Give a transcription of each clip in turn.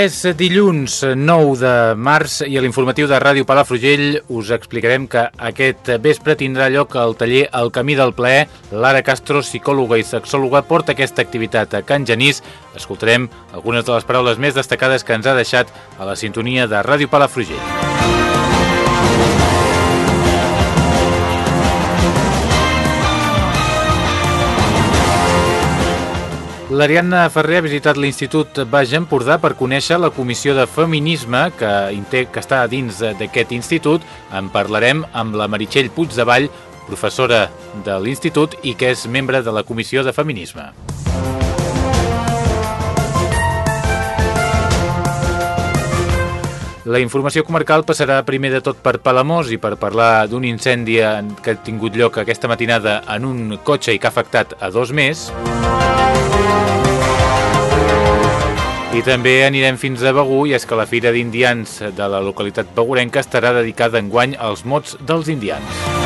És dilluns 9 de març i a l'informatiu de Ràdio Palafrugell us explicarem que aquest vespre tindrà lloc el taller El Camí del Plaer. Lara Castro, psicòloga i sexòloga, porta aquesta activitat a Can Genís. Escoltarem algunes de les paraules més destacades que ens ha deixat a la sintonia de Ràdio Palafrugell. L'Ariadna Ferrer ha visitat l'Institut Baix Empordà per conèixer la Comissió de Feminisme que, que està dins d'aquest institut. En parlarem amb la Meritxell Puigdevall, professora de l'Institut i que és membre de la Comissió de Feminisme. La informació comarcal passarà primer de tot per Palamós i per parlar d'un incendi que ha tingut lloc aquesta matinada en un cotxe i que ha afectat a dos més. I també anirem fins a Begú i és que la Fira d'Indians de la localitat begurenca estarà dedicada enguany als mots dels indians.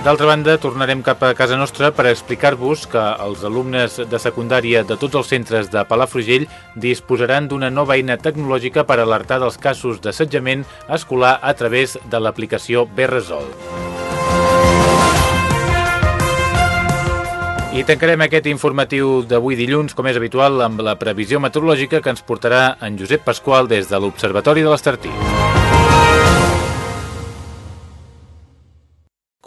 D'altra banda, tornarem cap a casa nostra per explicar-vos que els alumnes de secundària de tots els centres de Palafrugell disposaran d'una nova eina tecnològica per alertar dels casos d'assetjament escolar a través de l'aplicació Berresol. I tancarem aquest informatiu d'avui dilluns, com és habitual, amb la previsió meteorològica que ens portarà en Josep Pasqual des de l'Observatori de l'Estartí.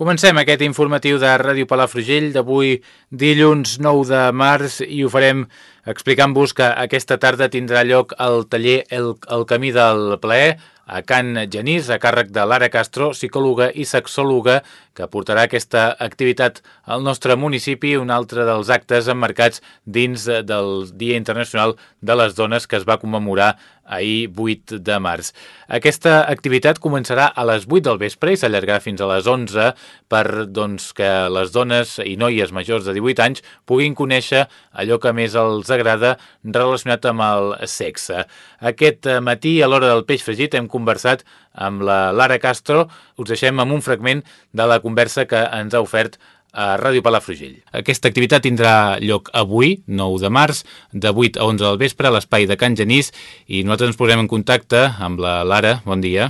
Comencem aquest informatiu de Ràdio Palafrugell d'avui dilluns 9 de març i ho farem explicant-vos que aquesta tarda tindrà lloc el taller El, el Camí del Plaer a Can Genís, a càrrec de Lara Castro, psicòloga i sexòloga, que portarà aquesta activitat al nostre municipi, un altre dels actes emmarcats dins del Dia Internacional de les Dones que es va commemorar ahir 8 de març. Aquesta activitat començarà a les 8 del vespre i s'allargarà fins a les 11 per doncs, que les dones i noies majors de 18 anys puguin conèixer allò que més els agrada relacionat amb el sexe. Aquest matí, a l'hora del peix fregit, hem conversat amb la Lara Castro. Us deixem amb un fragment de la conversa que ens ha ofert a Ràdio Palafrugell. Aquesta activitat tindrà lloc avui, 9 de març, de 8 a 11 del vespre, a l'espai de Can Genís, i nosaltres ens posem en contacte amb la Lara. Bon dia.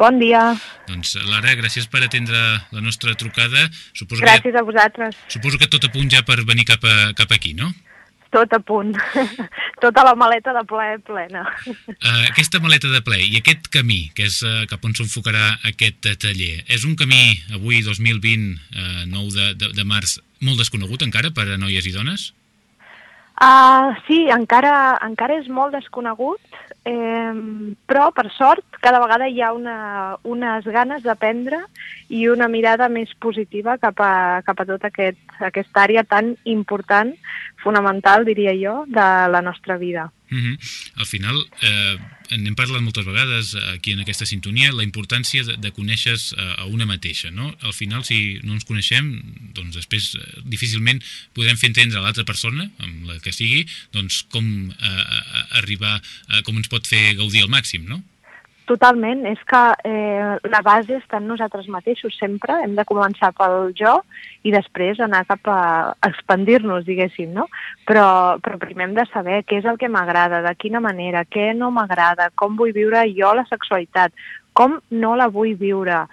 Bon dia. Doncs, Lara, gràcies per atendre la nostra trucada. Suposo gràcies que, a vosaltres. Suposo que tot a punt ja per venir cap, a, cap aquí, no? Tot a punt. Tota la maleta de ple plena. Uh, aquesta maleta de ple i aquest camí, que és uh, cap on s'enfocarà aquest uh, taller, és un camí avui, 2020, uh, 9 de, de, de març, molt desconegut encara per a noies i dones? Uh, sí, encara, encara és molt desconegut, eh, però per sort cada vegada hi ha una, unes ganes d'aprendre i una mirada més positiva cap a, cap a tota aquest, aquesta àrea tan important, fonamental, diria jo, de la nostra vida. Uh -huh. Al final, eh, n'hem parlat moltes vegades aquí en aquesta sintonia, la importància de, de conèixer a una mateixa. No? Al final, si no ens coneixem, doncs després eh, difícilment podem fer entendre a l'altra persona, amb la que sigui, doncs com eh, arribar, eh, com ens pot fer gaudir al màxim, no? Totalment, és que eh, la base està en nosaltres mateixos sempre, hem de començar pel jo i després anar cap a expandir-nos, diguéssim, no? Però, però primer hem de saber què és el que m'agrada, de quina manera, què no m'agrada, com vull viure jo la sexualitat, com no la vull viure,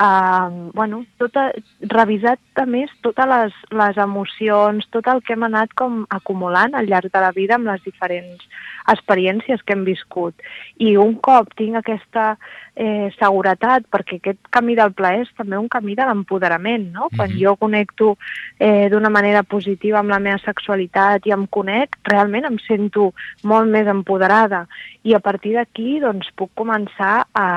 Uh, bueno, tota, revisat a més totes les, les emocions, tot el que hem anat com acumulant al llarg de la vida amb les diferents experiències que hem viscut. I un cop tinc aquesta eh, seguretat, perquè aquest camí del plaer és també un camí de l'empoderament, no? Mm -hmm. Quan jo connecto eh, d'una manera positiva amb la meva sexualitat i em conec, realment em sento molt més empoderada. I a partir d'aquí, doncs, puc començar a,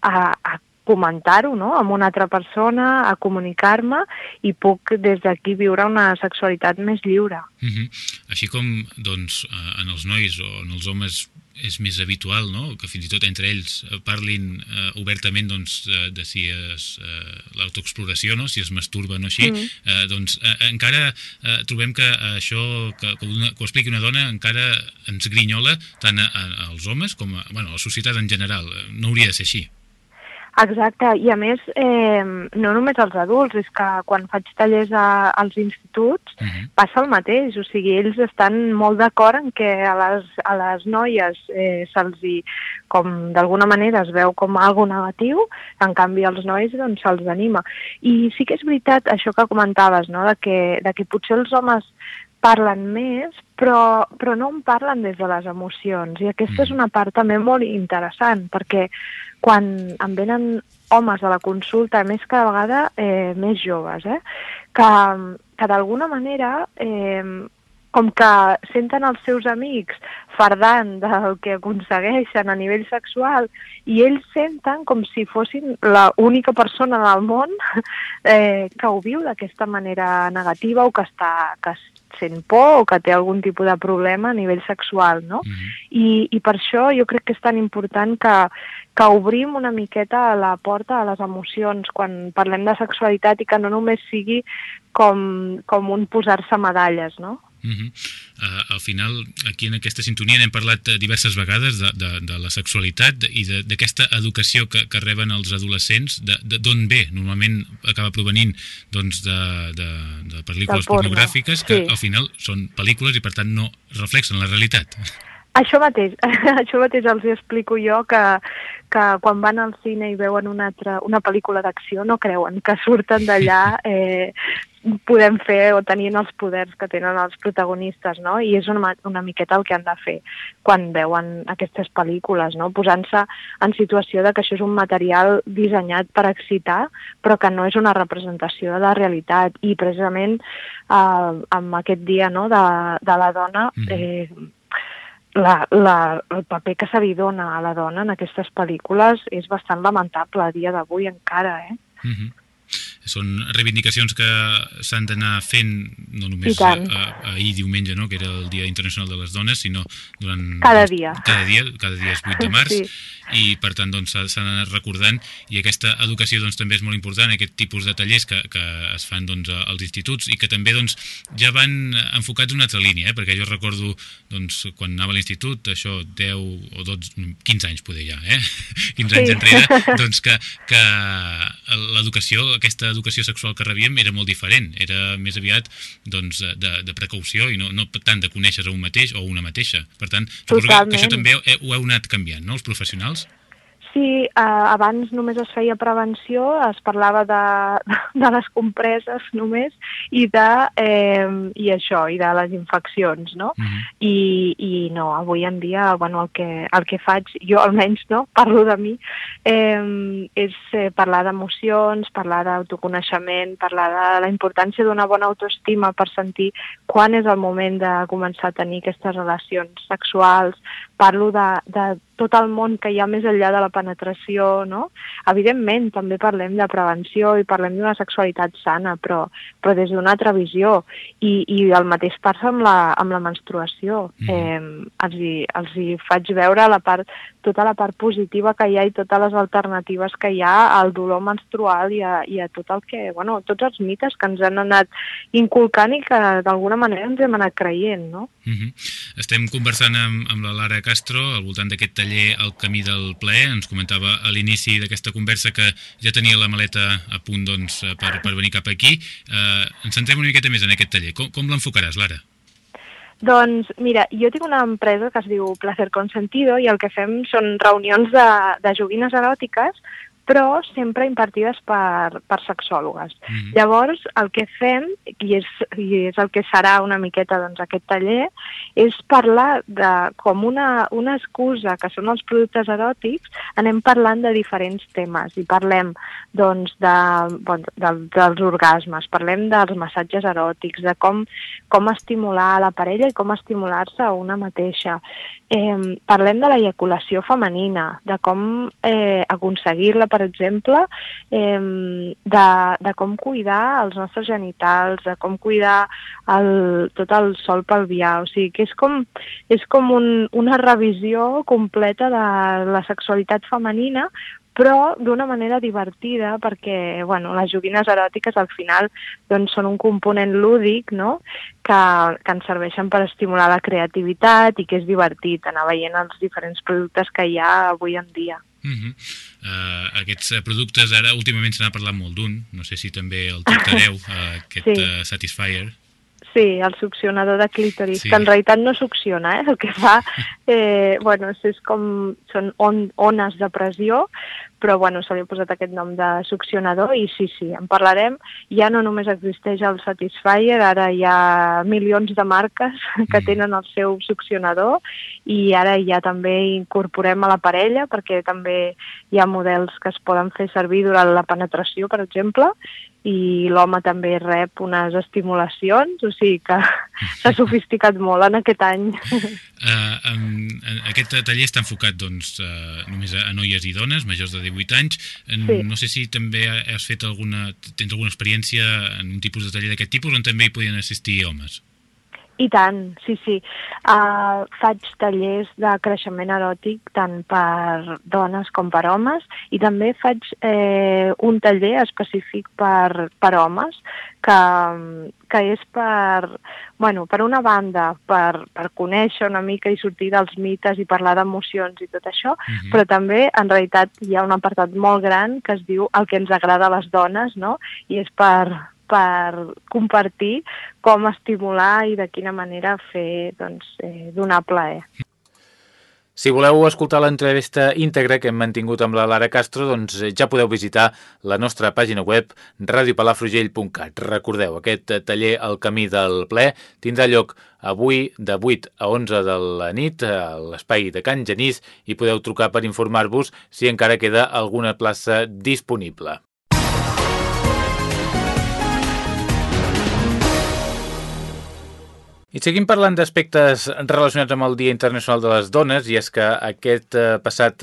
a, a comentar-ho no? amb una altra persona, a comunicar-me i puc des d'aquí viure una sexualitat més lliure. Uh -huh. Així com doncs, eh, en els nois o en els homes és més habitual no? que fins i tot entre ells parlin eh, obertament doncs, de, si és eh, l'autoexploració, no? si es masturben o així, mm. eh, doncs eh, encara eh, trobem que això que, que, una, que ho expliqui una dona encara ens grinyola tant a, a, als homes com a, bueno, a la societat en general. No hauria de ser així. Exacte, i a més, eh, no només als adults, és que quan faig tallers a, als instituts uh mhm. -huh. passa el mateix, o sigui, ells estan molt d'acord en que a les, a les noies eh, se'ls hi, com d'alguna manera es veu com algo negatiu, en canvi als nois doncs se'ls anima. I sí que és veritat això que comentaves, no?, de que, de que potser els homes parlen més, però, però no en parlen des de les emocions. I aquesta és mhm. una part també molt interessant, perquè quan em venen homes a la consulta, més cada vegada eh, més joves, eh, que, que d'alguna manera eh, com que senten els seus amics fardant del que aconsegueixen a nivell sexual i ells senten com si fossin l'única persona del món eh, que ho viu d'aquesta manera negativa o que està, que sent por o que té algun tipus de problema a nivell sexual, no? Mm -hmm. I, I per això jo crec que és tan important que, que obrim una miqueta la porta a les emocions quan parlem de sexualitat i que no només sigui com, com un posar-se medalles, no? Uh -huh. uh, al final, aquí en aquesta sintonia n'hem parlat eh, diverses vegades de, de, de la sexualitat i d'aquesta educació que, que reben els adolescents, d'on ve? Normalment acaba provenint doncs, de, de, de pel·lícules pornogràfiques que sí. al final són pel·lícules i per tant no reflexen la realitat. Això mateix, això mateix els explico jo, que, que quan van al cine i veuen una, altra, una pel·lícula d'acció no creuen que surten d'allà eh, podem fer o tenint els poders que tenen els protagonistes, no? I és una, una miqueta el que han de fer quan veuen aquestes pel·lícules, no? Posant-se en situació de que això és un material dissenyat per excitar, però que no és una representació de la realitat. I precisament eh, amb aquest dia no, de, de la dona... Mm. Eh, la, la, el paper que se li dona a la dona en aquestes pel·lícules és bastant lamentable a dia d'avui encara, eh? Mm -hmm són reivindicacions que s'han d'anar fent no només a, a, ahir diumenge, no, que era el Dia Internacional de les Dones, sinó durant... Cada dia. Cada dia, cada dia és 8 de març, sí. i per tant doncs, s'han doncs, anat recordant, i aquesta educació doncs, també és molt important, aquest tipus de tallers que, que es fan doncs, als instituts, i que també doncs, ja van enfocats una altra línia, eh? perquè jo recordo doncs, quan anava a l'institut, això 10 o 12, 15 anys poder ja, eh? 15 sí. anys enrere, doncs que, que l'educació, aquesta educació sexual que rebíem era molt diferent, era més aviat doncs, de, de precaució i no, no tant de conèixer a un mateix o una mateixa. Per tant, suposo que, que això també ho heu anat canviant, no?, els professionals? Sí, eh, abans només es feia prevenció, es parlava de, de les compreses només i de eh, i això, i de les infeccions, no? Uh mhm. -huh. I, I no, avui en dia, bueno, el que, el que faig, jo almenys, no?, parlo de mi, eh, és eh, parlar d'emocions, parlar d'autoconeixement, parlar de la importància d'una bona autoestima per sentir quan és el moment de començar a tenir aquestes relacions sexuals, parlo de, de tot el món que hi ha més enllà de la penetració, no? Evidentment, també parlem de prevenció i parlem d'una sexualitat sana, però, però des d'una altra visió. I, I el mateix passa amb la, amb la menstruació. Mm. Eh, els, hi, els hi faig veure la part, tota la part positiva que hi ha i totes les alternatives que hi ha al dolor menstrual i a, i a tot el que, bueno, tots els mites que ens han anat inculcant i que d'alguna manera ens hem anat creient, no? Mm -hmm. Estem conversant amb, amb la Lara Castro al voltant d'aquest taller El camí del plaer. Ens comentava a l'inici d'aquesta conversa que ja tenia la maleta a punt doncs, per, per venir cap aquí. Eh, ens centrem una miqueta més en aquest taller. Com, com l'enfocaràs, Lara? Doncs mira, jo tinc una empresa que es diu Placer Consentido i el que fem són reunions de, de joguines eròtiques però sempre impartides per, per sexòlogues. Mm -hmm. Llavors, el que fem, i és, i és el que serà una miqueta doncs, aquest taller, és parlar de com una, una excusa, que són els productes eròtics, anem parlant de diferents temes, i parlem doncs, de, bon, de, dels orgasmes, parlem dels massatges eròtics, de com, com estimular la parella i com estimular-se a una mateixa. Eh, parlem de l'eyaculació femenina, de com eh, aconseguir-la, per exemple, eh, de, de com cuidar els nostres genitals, de com cuidar el, tot el sol pelvià. O sigui, que és com, és com un, una revisió completa de la sexualitat femenina, però d'una manera divertida perquè bueno, les joguines eròtiques al final doncs, són un component lúdic no? que, que ens serveixen per estimular la creativitat i que és divertit anar veient els diferents productes que hi ha avui en dia. Uh -huh. uh, aquests uh, productes ara últimament se n'ha parlat molt d'un, no sé si també el tractareu, uh, aquest sí. uh, Satisfyer. Sí, el succionador de clítoris, sí. que en realitat no succiona, eh? el que fa eh, bueno, és com, són on, ones de pressió, però bueno, se li ha posat aquest nom de succionador i sí, sí, en parlarem. Ja no només existeix el Satisfyer, ara hi ha milions de marques que mm. tenen el seu succionador i ara ja també incorporem a la parella perquè també hi ha models que es poden fer servir durant la penetració, per exemple, i l'home també rep unes estimulacions, o sigui que s'ha sofisticat molt en aquest any. Uh, um, aquest taller està enfocat doncs, uh, només a, noies i dones majors de 18 anys. Sí. No sé si també has fet alguna, tens alguna experiència en un tipus de taller d'aquest tipus on també hi podien assistir homes. I tant, sí, sí. Uh, faig tallers de creixement eròtic tant per dones com per homes i també faig eh, un taller específic per, per homes que, que és per, bueno, per una banda, per, per conèixer una mica i sortir dels mites i parlar d'emocions i tot això, uh mhm. -huh. però també en realitat hi ha un apartat molt gran que es diu el que ens agrada a les dones, no? I és per, per compartir com estimular i de quina manera fer doncs, eh, donar plaer. Si voleu escoltar l'entrevista íntegra que hem mantingut amb la Lara Castro, doncs eh, ja podeu visitar la nostra pàgina web radiopalafrugell.cat. Recordeu, aquest taller El camí del ple tindrà lloc avui de 8 a 11 de la nit a l'espai de Can Genís i podeu trucar per informar-vos si encara queda alguna plaça disponible. I seguim parlant d'aspectes relacionats amb el Dia Internacional de les Dones i és que aquest eh, passat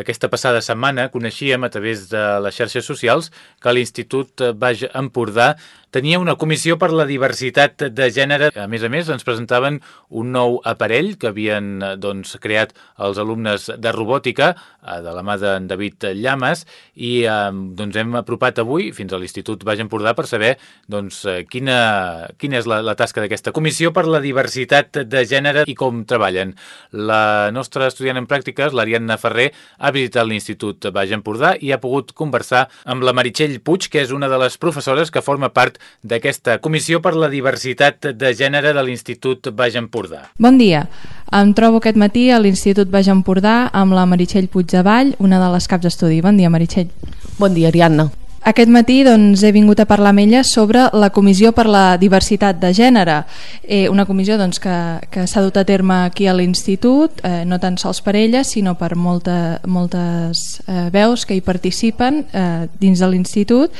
aquesta passada setmana coneixíem a través de les xarxes socials que l'Institut Baix Empordà tenia una comissió per la diversitat de gènere. A més a més, ens presentaven un nou aparell que havien doncs, creat els alumnes de robòtica eh, de la mà d'en David Llames i eh, doncs, hem apropat avui fins a l'Institut Baix Empordà per saber doncs, eh, quina, quina és la, la tasca d'aquesta comissió per la diversitat de gènere i com treballen. La nostra estudiant en pràctiques, l'Ariadna Ferrer, ha visitat l'Institut Baix Empordà i ha pogut conversar amb la Meritxell Puig, que és una de les professores que forma part d'aquesta Comissió per la Diversitat de Gènere de l'Institut Baix Empordà. Bon dia. Em trobo aquest matí a l'Institut Baix Empordà amb la Meritxell Puigdevall, una de les caps d'estudi. Bon dia, Meritxell. Bon dia, Ariadna. Aquest matí doncs, he vingut a parlar amb ella sobre la Comissió per la Diversitat de Gènere, eh, una comissió doncs, que, que s'ha dut a terme aquí a l'Institut, eh, no tan sols per ella, sinó per molta, moltes eh, veus que hi participen eh, dins de l'Institut.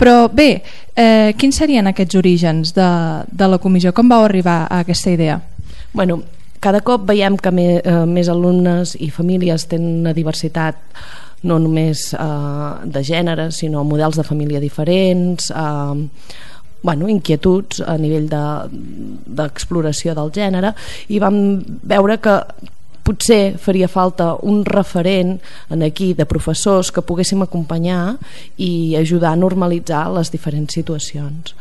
Però bé, eh, quins serien aquests orígens de, de la comissió? Com vau arribar a aquesta idea? Bueno, cada cop veiem que me, eh, més alumnes i famílies tenen una diversitat no només eh, de gènere, sinó models de família diferents, eh, bueno, inquietuds a nivell d'exploració de, del gènere. I vam veure que potser faria falta un referent en aquí de professors que poguéssim acompanyar i ajudar a normalitzar les diferents situacions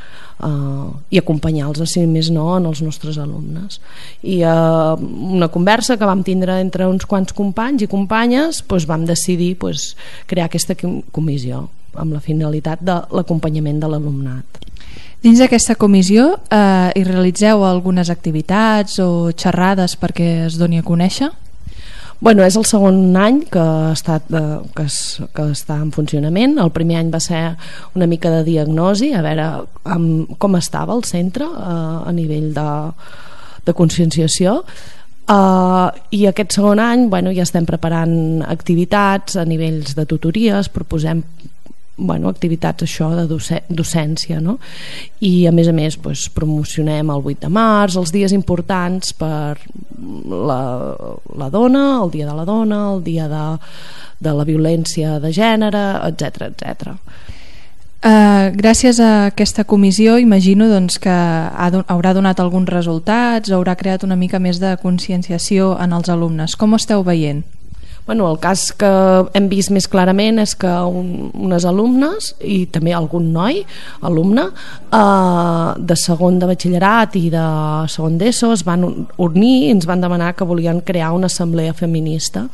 uh, i acompanyar-los, si més no, en els nostres alumnes. I uh, una conversa que vam tindre entre uns quants companys i companyes doncs vam decidir doncs, crear aquesta comissió amb la finalitat de l'acompanyament de l'alumnat. Dins d'aquesta comissió eh, hi realitzeu algunes activitats o xerrades perquè es doni a conèixer? Bueno, és el segon any que, ha estat, eh, que, es, que està en funcionament. El primer any va ser una mica de diagnosi, a veure amb, com estava el centre eh, a nivell de, de conscienciació. Uh, i aquest segon any bueno, ja estem preparant activitats a nivells de tutories, proposem bueno, activitats això de docència no? i a més a més doncs, promocionem el 8 de març els dies importants per la, la dona el dia de la dona, el dia de, de la violència de gènere etc etc. Uh, gràcies a aquesta comissió imagino doncs, que ha, haurà donat alguns resultats, haurà creat una mica més de conscienciació en els alumnes. Com esteu veient? Bueno, el cas que hem vist més clarament és que un, unes alumnes i també algun noi, alumne, eh, de segon de batxillerat i de segon d'ESO es van unir i ens van demanar que volien crear una assemblea feminista.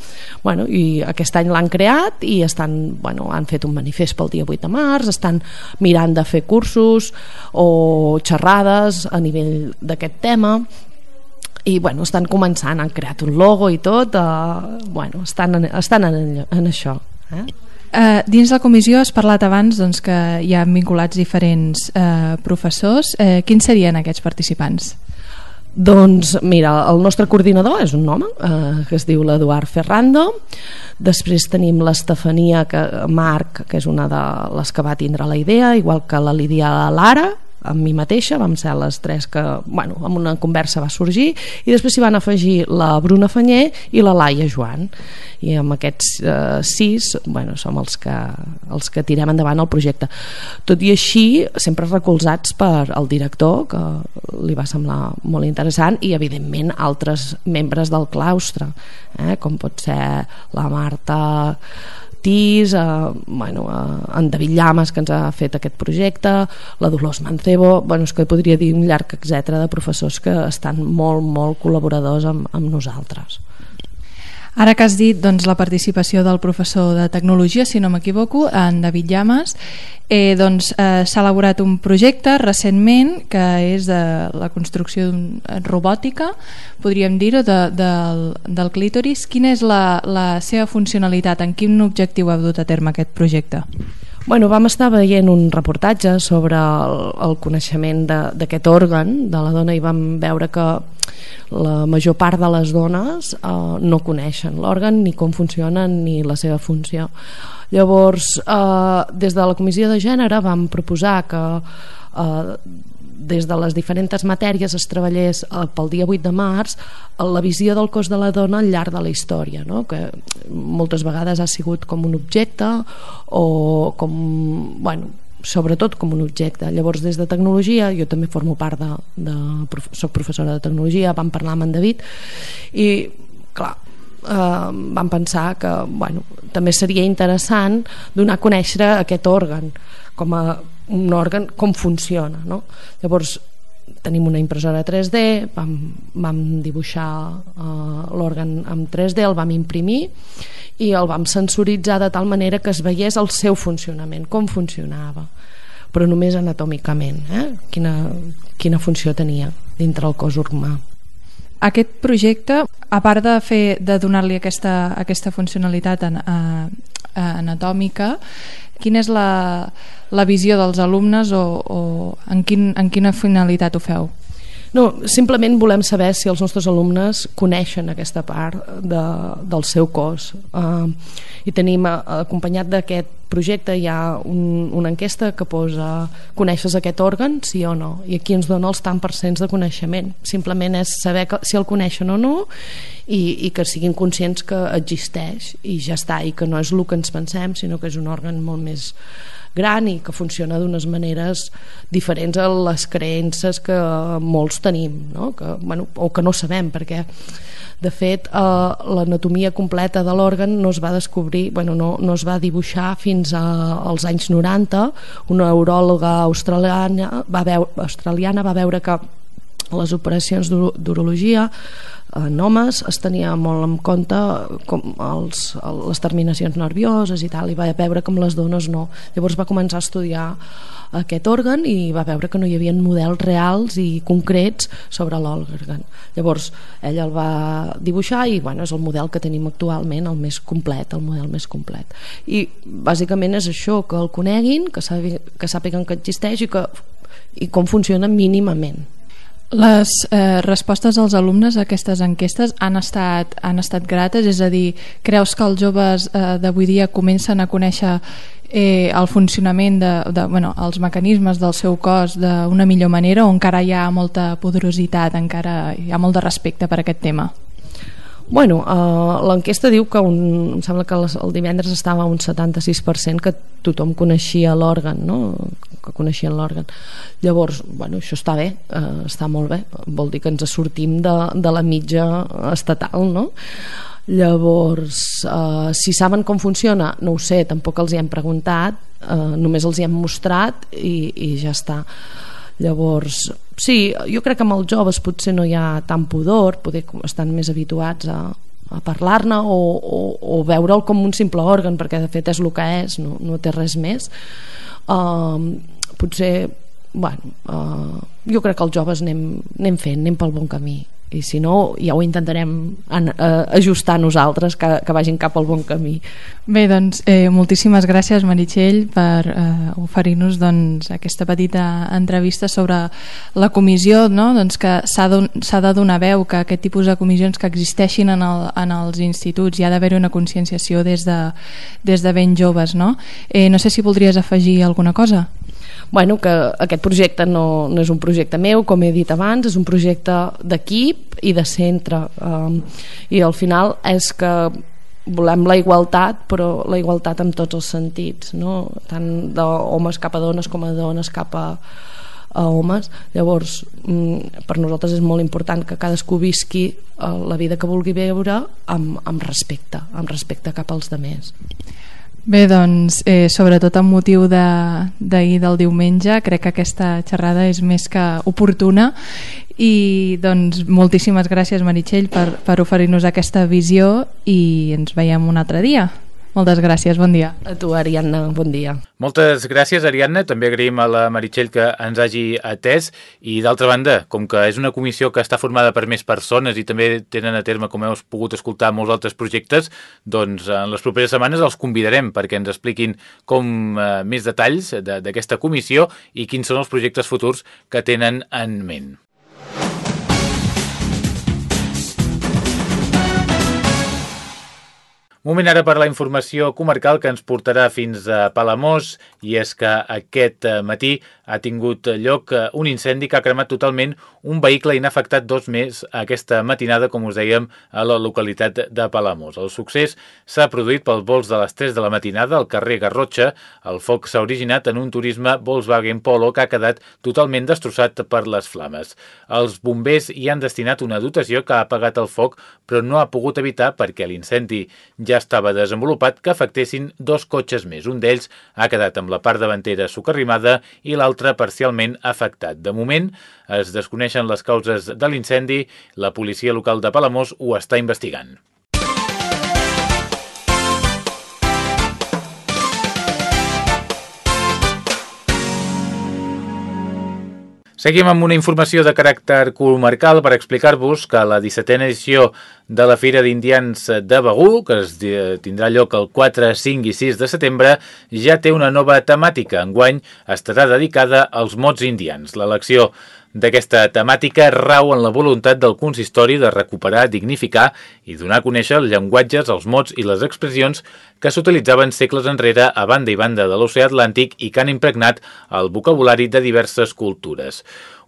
Bueno, I aquest any l'han creat i estan, bueno, han fet un manifest pel dia 8 de març, estan mirant de fer cursos o xerrades a nivell d'aquest tema i bueno, estan començant, han creat un logo i tot, eh, bueno, estan, en, estan en, en això. Eh? Uh, dins la comissió has parlat abans doncs, que hi ha vinculats diferents uh, professors. Uh, quins serien aquests participants? Doncs mira, el nostre coordinador és un home eh, que es diu l'Eduard Ferrando després tenim l'Estefania que, Marc, que és una de les que va tindre la idea igual que la Lídia Lara amb mi mateixa, vam ser les tres que, bueno, amb una conversa va sorgir i després s'hi van afegir la Bruna Fanyer i la Laia Joan. I amb aquests eh, sis bueno, som els que, els que tirem endavant el projecte. Tot i així sempre recolzats per el director que li va semblar molt interessant i evidentment altres membres del claustre eh, com pot ser la Marta Ortiz, eh, bueno, eh, en David Llamas que ens ha fet aquest projecte, la Dolors Mancebo, bueno, és que podria dir un llarg etc de professors que estan molt, molt col·laboradors amb, amb nosaltres. Ara que has dit doncs, la participació del professor de Tecnologia, si no m'equivoco, en David Llamas, eh, doncs, eh, s'ha elaborat un projecte recentment que és de la construcció robòtica, podríem dir-ho, de, de, del clítoris. Quina és la, la seva funcionalitat? En quin objectiu ha dut a terme aquest projecte? Bueno, vam estar veient un reportatge sobre el, el coneixement d'aquest òrgan de la dona i vam veure que la major part de les dones eh, no coneixen l'òrgan ni com funciona ni la seva funció. Llavors, eh, des de la Comissió de Gènere vam proposar que eh, des de les diferents matèries es treballés eh, pel dia 8 de març la visió del cos de la dona al llarg de la història, no? que moltes vegades ha sigut com un objecte o com, bueno, sobretot com un objecte. Llavors, des de tecnologia, jo també formo part de... de soc professora de tecnologia, vam parlar amb en David i, clar, eh, vam pensar que bueno, també seria interessant donar a conèixer aquest òrgan com a un òrgan com funciona no? llavors tenim una impressora 3D vam, vam dibuixar uh, l'òrgan amb 3D el vam imprimir i el vam sensoritzar de tal manera que es veiés el seu funcionament, com funcionava però només anatòmicament eh? quina, quina funció tenia dintre el cos humà aquest projecte, a part de fer de donar-li aquesta, aquesta funcionalitat en, uh, anatòmica, quina és la, la visió dels alumnes o, o en, quin, en quina finalitat ho feu? No, simplement volem saber si els nostres alumnes coneixen aquesta part de, del seu cos. Uh, I tenim, uh, acompanyat d'aquest projecte, hi ha un, una enquesta que posa coneixes aquest òrgan, sí o no? I aquí ens dona els tant percents de coneixement. Simplement és saber que, si el coneixen o no i, i que siguin conscients que existeix i ja està, i que no és el que ens pensem, sinó que és un òrgan molt més gran i que funciona d'unes maneres diferents a les creences que molts tenim no? que, bueno, o que no sabem perquè de fet eh, l'anatomia completa de l'òrgan no es va descobrir bueno, no, no es va dibuixar fins a, als anys 90 una uròloga australiana va veure, australiana va veure que les operacions d'urologia en homes es tenia molt en compte com els, les terminacions nervioses i tal, i va veure com les dones no. Llavors va començar a estudiar aquest òrgan i va veure que no hi havia models reals i concrets sobre l'òrgan. Llavors ell el va dibuixar i bueno, és el model que tenim actualment, el més complet, el model més complet. I bàsicament és això, que el coneguin, que sàpiguen que, sàpiguen que existeix i, que, i com funciona mínimament. Les eh, respostes dels alumnes a aquestes enquestes han estat, han estat grates? És a dir, creus que els joves eh, d'avui dia comencen a conèixer eh, el funcionament de, de, bueno, els mecanismes del seu cos d'una millor manera o encara hi ha molta poderositat, encara hi ha molt de respecte per aquest tema? Bueno, uh, l'enquesta diu que un, em sembla que el divendres estava un 76% que tothom coneixia l'òrgan, no? que coneixien l'òrgan. Llavors, bueno, això està bé, uh, està molt bé, vol dir que ens sortim de, de la mitja estatal, no? Llavors, uh, si saben com funciona, no ho sé, tampoc els hi hem preguntat, uh, només els hi hem mostrat i, i ja està Llavors, sí, jo crec que amb els joves potser no hi ha tant pudor, poder estan més habituats a, a parlar-ne o, o, o veure'l com un simple òrgan, perquè de fet és el que és, no, no té res més. Uh, potser, bueno, uh, jo crec que els joves anem, anem fent, anem pel bon camí i si no ja ho intentarem en, eh, ajustar nosaltres que, que vagin cap al bon camí Bé, doncs eh, moltíssimes gràcies Meritxell per eh, oferir-nos doncs, aquesta petita entrevista sobre la comissió no? doncs que s'ha de donar veu que aquest tipus de comissions que existeixin en, el, en els instituts hi ha d'haver una conscienciació des de, des de ben joves no? Eh, no sé si voldries afegir alguna cosa bueno, que aquest projecte no, no és un projecte meu, com he dit abans, és un projecte d'equip i de centre. Um, I al final és que volem la igualtat, però la igualtat en tots els sentits, no? tant d'homes cap a dones com a dones cap a, a homes llavors mm, per nosaltres és molt important que cadascú visqui uh, la vida que vulgui veure amb, amb respecte amb respecte cap als demés Bé, doncs, eh, sobretot amb motiu d'ahir de, del diumenge, crec que aquesta xerrada és més que oportuna i doncs moltíssimes gràcies Meritxell per, per oferir-nos aquesta visió i ens veiem un altre dia. Moltes gràcies, bon dia. A tu, Ariadna, bon dia. Moltes gràcies, Ariadna. També agraïm a la Meritxell que ens hagi atès. I d'altra banda, com que és una comissió que està formada per més persones i també tenen a terme, com heu pogut escoltar, molts altres projectes, doncs en les properes setmanes els convidarem perquè ens expliquin com eh, més detalls d'aquesta comissió i quins són els projectes futurs que tenen en ment. Moment ara per la informació comarcal que ens portarà fins a Palamós i és que aquest eh, matí ha tingut lloc eh, un incendi que ha cremat totalment un vehicle i n'ha afectat dos més aquesta matinada, com us dèiem, a la localitat de Palamós. El succés s'ha produït pels vols de les 3 de la matinada al carrer Garrotxa. El foc s'ha originat en un turisme Volkswagen Polo que ha quedat totalment destrossat per les flames. Els bombers hi han destinat una dotació que ha apagat el foc, però no ha pogut evitar perquè l'incendi ja estava desenvolupat que afectessin dos cotxes més. Un d'ells ha quedat amb la part davantera socarrimada i l'altre parcialment afectat. De moment es desconeixen les causes de l'incendi, la policia local de Palamós ho està investigant. Seguim amb una informació de caràcter comarcal per explicar-vos que la 17a edició de la Fira d'Indians de Begú, que es tindrà lloc el 4, 5 i 6 de setembre, ja té una nova temàtica. Enguany estarà dedicada als mots indians. L'elecció d'aquesta temàtica rau en la voluntat del consistori de recuperar, dignificar i donar a conèixer els llenguatges, els mots i les expressions que s'utilitzaven segles enrere a banda i banda de l'oceà Atlàntic i que han impregnat el vocabulari de diverses cultures.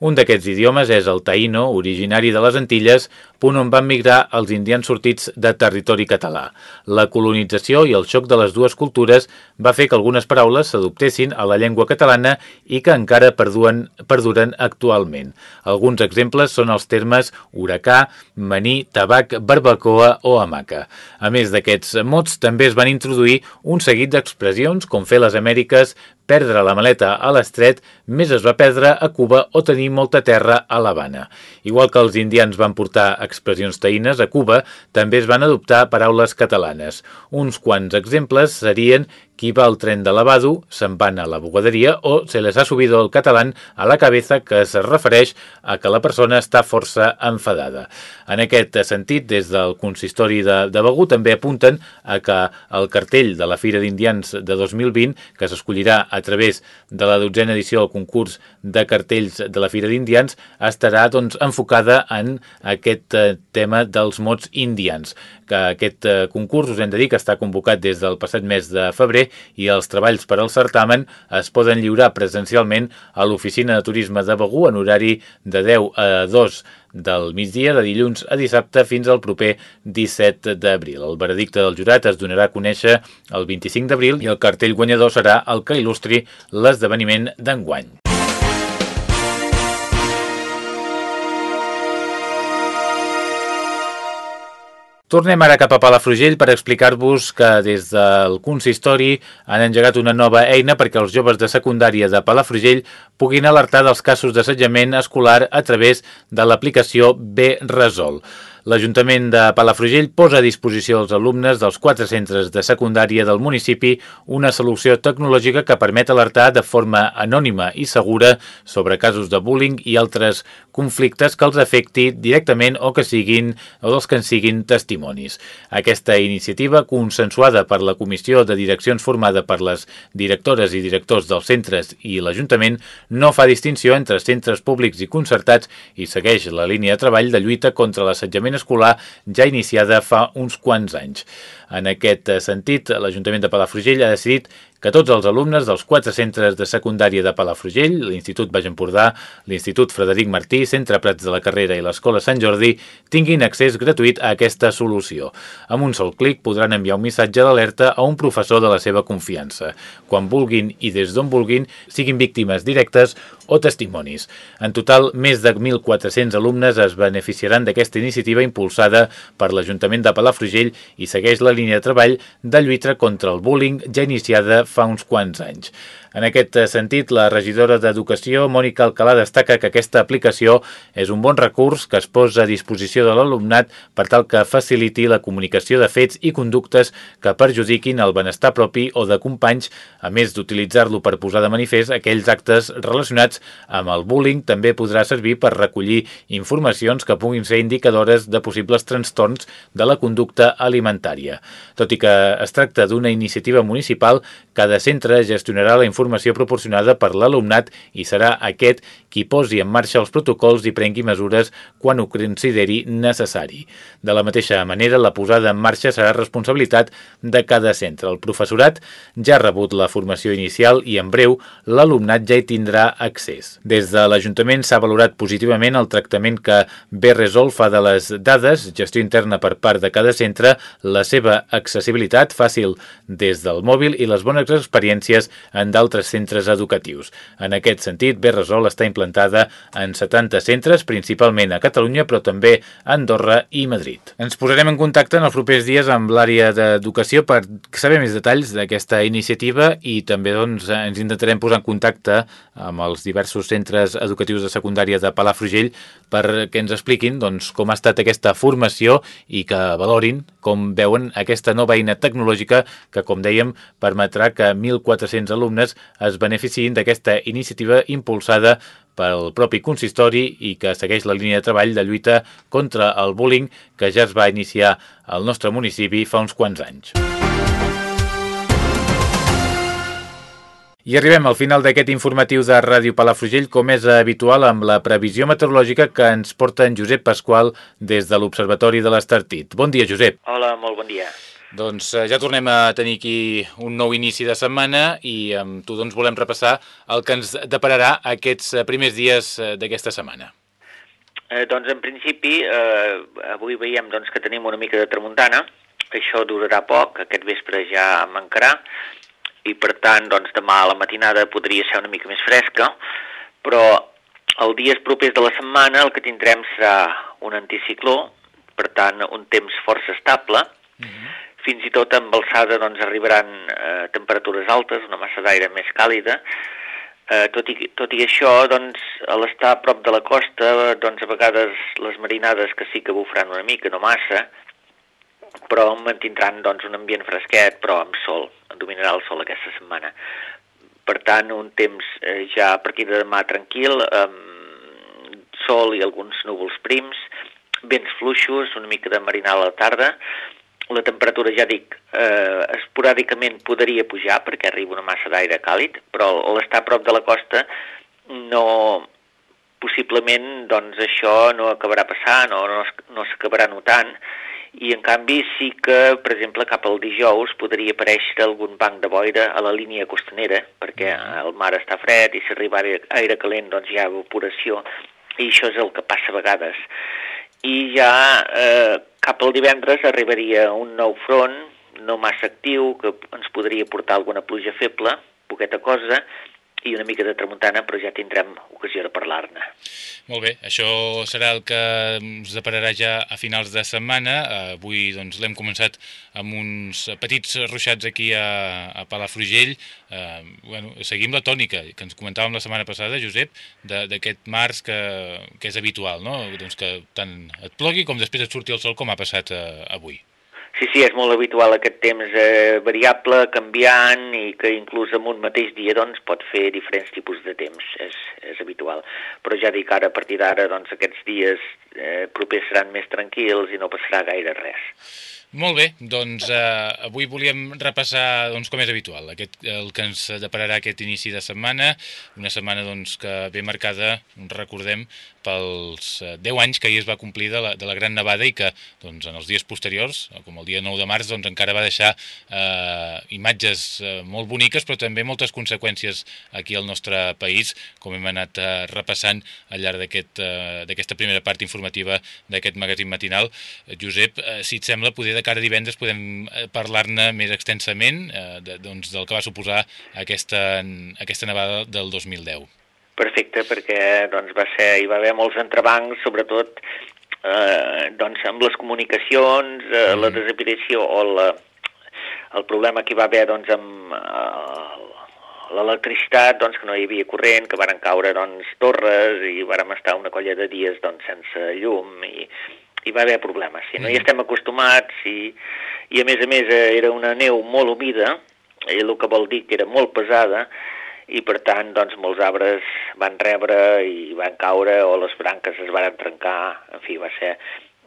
Un d'aquests idiomes és el taïno, originari de les Antilles, punt on van migrar els indians sortits de territori català. La colonització i el xoc de les dues cultures va fer que algunes paraules s'adoptessin a la llengua catalana i que encara perduen, perduren actualment. Alguns exemples són els termes huracà, maní, tabac, barbacoa o hamaca. A més d'aquests mots, també es van introduir un seguit d'expressions com fer les Amèriques, perdre la maleta a l'estret, més es va perdre a Cuba o tenir molta terra a l'Havana. Igual que els indians van portar expressions taïnes, a Cuba també es van adoptar paraules catalanes. Uns quants exemples serien qui va al tren de lavado se'n van a la bugaderia o se les ha subido el catalán a la cabeza que es refereix a que la persona està força enfadada. En aquest sentit, des del consistori de, de Begú també apunten a que el cartell de la Fira d'Indians de 2020, que s'escollirà a través de la dotzena edició del concurs de cartells de la Fira d'Indians, estarà doncs, enfocada en aquest eh, tema dels mots indians que aquest eh, concurs us hem de dir que està convocat des del passat mes de febrer i els treballs per al certamen es poden lliurar presencialment a l'Oficina de Turisme de Begú en horari de 10 a 2 del migdia de dilluns a dissabte fins al proper 17 d'abril. El veredicte del jurat es donarà a conèixer el 25 d'abril i el cartell guanyador serà el que il·lustri l'esdeveniment d'enguany. Tornem ara cap a Palafrugell per explicar-vos que des del consistori han engegat una nova eina perquè els joves de secundària de Palafrugell puguin alertar dels casos d'assetjament escolar a través de l'aplicació B-Resol. L'Ajuntament de Palafrugell posa a disposició als alumnes dels quatre centres de secundària del municipi una solució tecnològica que permet alertar de forma anònima i segura sobre casos de bullying i altres conflictes que els afecti directament o que siguin o dels que en siguin testimonis. Aquesta iniciativa, consensuada per la Comissió de Direccions formada per les directores i directors dels centres i l'Ajuntament, no fa distinció entre centres públics i concertats i segueix la línia de treball de lluita contra l'assetjament escolar ja iniciada fa uns quants anys. En aquest sentit, l'Ajuntament de Palafrugell ha decidit que tots els alumnes dels quatre centres de secundària de Palafrugell, l'Institut Baix Empordà, l'Institut Frederic Martí, Centre Prats de la Carrera i l'Escola Sant Jordi, tinguin accés gratuït a aquesta solució. Amb un sol clic podran enviar un missatge d'alerta a un professor de la seva confiança. Quan vulguin i des d'on vulguin, siguin víctimes directes o testimonis. En total, més de 1.400 alumnes es beneficiaran d'aquesta iniciativa impulsada per l'Ajuntament de Palafrugell i segueix la línia de treball de lluita contra el bullying ja iniciada fa uns quants anys. En aquest sentit, la regidora d'Educació, Mònica Alcalà, destaca que aquesta aplicació és un bon recurs que es posa a disposició de l'alumnat per tal que faciliti la comunicació de fets i conductes que perjudiquin el benestar propi o de companys, a més d'utilitzar-lo per posar de manifest aquells actes relacionats amb el bullying, també podrà servir per recollir informacions que puguin ser indicadores de possibles trastorns de la conducta alimentària. Tot i que es tracta d'una iniciativa municipal, cada centre gestionarà la informació informació proporcionada per l'alumnat i serà aquest qui posi en marxa els protocols i prengui mesures quan ho consideri necessari. De la mateixa manera, la posada en marxa serà responsabilitat de cada centre. El professorat ja ha rebut la formació inicial i en breu l'alumnat ja hi tindrà accés. Des de l'Ajuntament s'ha valorat positivament el tractament que B-Resol fa de les dades, gestió interna per part de cada centre, la seva accessibilitat fàcil des del mòbil i les bones experiències en d'altres altres centres educatius. En aquest sentit, Berresol està implantada en 70 centres, principalment a Catalunya, però també a Andorra i Madrid. Ens posarem en contacte en els propers dies amb l'àrea d'educació per saber més detalls d'aquesta iniciativa i també doncs, ens intentarem posar en contacte amb els diversos centres educatius de secundària de Palafrugell perquè ens expliquin doncs, com ha estat aquesta formació i que valorin com veuen aquesta nova eina tecnològica que, com dèiem, permetrà que 1.400 alumnes es beneficiïn d'aquesta iniciativa impulsada pel propi consistori i que segueix la línia de treball de lluita contra el bullying que ja es va iniciar al nostre municipi fa uns quants anys. I arribem al final d'aquest informatiu de Ràdio Palafrugell, com és habitual amb la previsió meteorològica que ens porta en Josep Pasqual des de l'Observatori de l'Estartit. Bon dia, Josep. Hola, molt bon dia. Doncs eh, ja tornem a tenir aquí un nou inici de setmana i amb tu doncs volem repassar el que ens depararà aquests eh, primers dies eh, d'aquesta setmana. Eh, doncs en principi eh, avui veiem doncs, que tenim una mica de tramuntana, això durarà poc, aquest vespre ja mancarà i per tant doncs, demà a la matinada podria ser una mica més fresca, però els dies propers de la setmana el que tindrem serà un anticicló, per tant un temps força estable, uh mhm. -huh fins i tot amb alçada doncs, arribaran eh, temperatures altes, una massa d'aire més càlida, Eh, tot, i, tot i això, doncs, a l'estar a prop de la costa, doncs a vegades les marinades que sí que bufaran una mica, no massa, però mantindran doncs, un ambient fresquet, però amb sol, dominarà el sol aquesta setmana. Per tant, un temps eh, ja a partir de demà tranquil, amb sol i alguns núvols prims, vents fluixos, una mica de marinada a la tarda, la temperatura, ja dic, eh, esporàdicament podria pujar perquè arriba una massa d'aire càlid, però l'estar a prop de la costa no, possiblement doncs això no acabarà passant o no, no s'acabarà notant i en canvi sí que, per exemple, cap al dijous podria aparèixer algun banc de boira a la línia costanera perquè el mar està fred i si arriba aire, aire calent doncs hi ha evaporació. I això és el que passa a vegades. I ja eh, cap al divendres arribaria un nou front, no massa actiu, que ens podria portar alguna pluja feble, poqueta cosa, i una mica de tramuntana, però ja tindrem ocasió de parlar-ne. Molt bé, això serà el que ens depararà ja a finals de setmana. Avui doncs, l'hem començat amb uns petits ruixats aquí a, a Palafrugell. Eh, bueno, seguim la tònica que ens comentàvem la setmana passada, Josep, d'aquest març que, que és habitual, no? doncs que tant et plogui com després et surti el sol com ha passat eh, avui. Sí, sí, és molt habitual aquest temps eh, variable, canviant i que inclús en un mateix dia doncs, pot fer diferents tipus de temps, és, és habitual. Però ja dic ara, a partir d'ara, doncs, aquests dies eh, propers seran més tranquils i no passarà gaire res. Molt bé, doncs eh, avui volíem repassar, doncs, com és habitual, aquest, el que ens depararà aquest inici de setmana, una setmana doncs, que ve marcada, recordem, pels 10 eh, anys que ahir es va complir de la, de la Gran Nevada i que doncs, en els dies posteriors, com el dia 9 de març, doncs, encara va deixar eh, imatges eh, molt boniques, però també moltes conseqüències aquí al nostre país, com hem anat eh, repassant al llarg d'aquesta aquest, eh, primera part informativa d'aquest magazín matinal. Eh, Josep, eh, si et sembla, poder de cara a divendres podem eh, parlar-ne més extensament eh, de, doncs, del que va suposar aquesta, aquesta nevada del 2010. Perfecte, perquè doncs, va ser, hi va haver molts entrebancs, sobretot eh, doncs, amb les comunicacions, eh, mm. la desaparició o la, el problema que hi va haver doncs, amb eh, l'electricitat, doncs, que no hi havia corrent, que varen caure doncs, torres i vàrem estar una colla de dies doncs, sense llum i hi va haver problemes. Si no hi mm. estem acostumats i, i a més a més eh, era una neu molt humida, i el que vol dir que era molt pesada, i per tant doncs, molts arbres van rebre i van caure o les branques es van trencar, en fi, va ser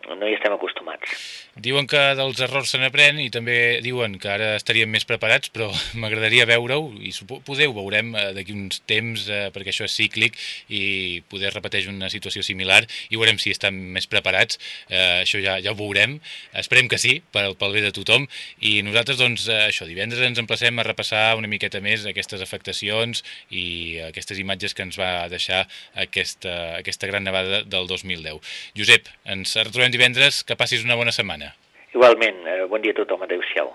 no hi estem acostumats. Diuen que dels errors se n'aprèn i també diuen que ara estaríem més preparats, però m'agradaria veure-ho i poder ho veurem eh, d'aquí uns temps eh, perquè això és cíclic i poder repeteix una situació similar i veurem si estan més preparats. Eh, això ja, ja ho veurem. Esperem que sí, pel, pel bé de tothom. I nosaltres, doncs, eh, això, divendres ens emplacem a repassar una miqueta més aquestes afectacions i aquestes imatges que ens va deixar aquesta, aquesta gran nevada del 2010. Josep, ens retrobem divendres, que passis una bona setmana. Igualment, eh, bon dia a tothom, adeu-siau.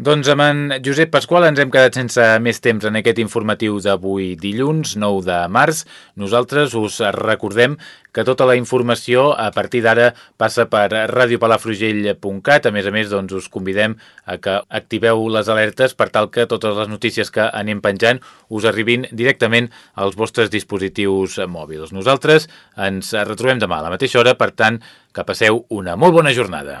Doncs amb en Josep Pasqual ens hem quedat sense més temps en aquest informatiu d'avui dilluns 9 de març. Nosaltres us recordem que tota la informació a partir d'ara passa per radiopalafrugell.cat. A més a més, doncs, us convidem a que activeu les alertes per tal que totes les notícies que anem penjant us arribin directament als vostres dispositius mòbils. Nosaltres ens retrobem demà a la mateixa hora, per tant, que passeu una molt bona jornada.